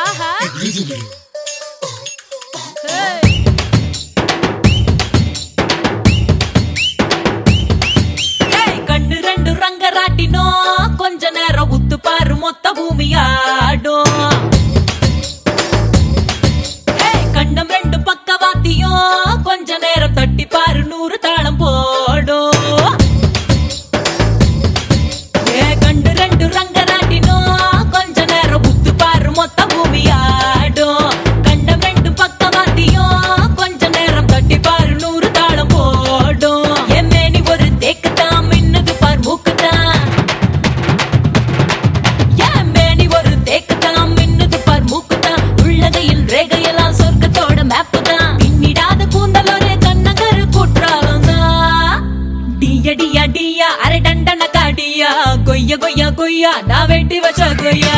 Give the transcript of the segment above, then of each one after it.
ஆஹா. கண்டு ரெண்டு ரங்க ராட்டினோ கொஞ்ச நேரம் உத்து பாரு மொத்த பூமியா. గొయ్య గొయ్య గొయ్య నా వెంటి వచ్చ గొయ్య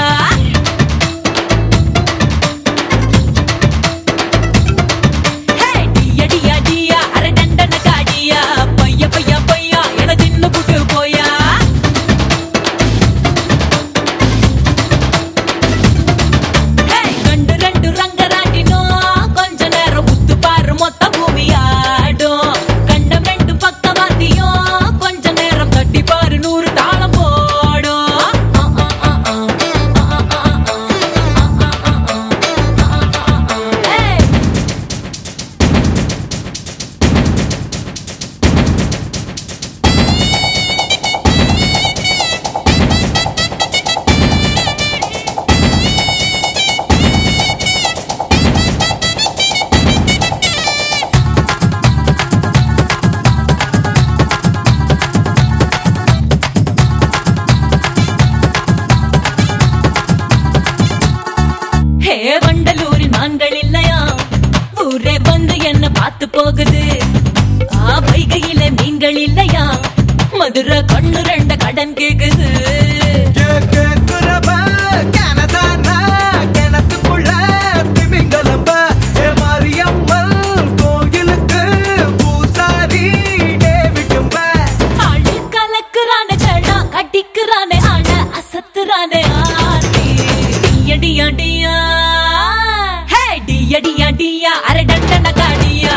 கண்கள் இல்லையா மதுரை கண்ணு ரெண்ட கடன் கேக்குது. அடியா அடியா அரடண்டன காடியா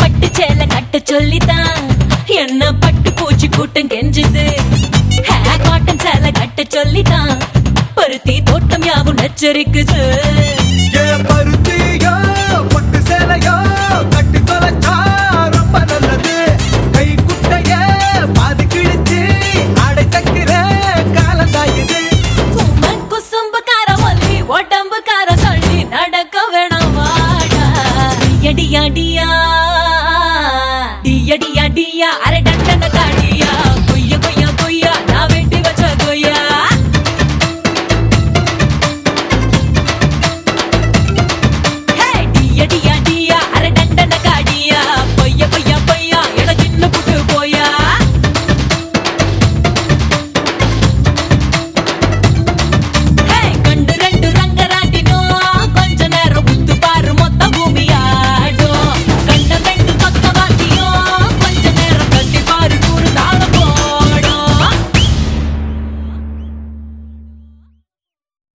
பட்டு சேலை கட்ட சொல்லிதான் என்ன பட்டு பூச்சி கூட்டம் கெஞ்சுது. காட்டன் சேலை கட்ட சொல்லிதான் பருத்தி தோட்டம் யாவும் நச்சரிக்குது.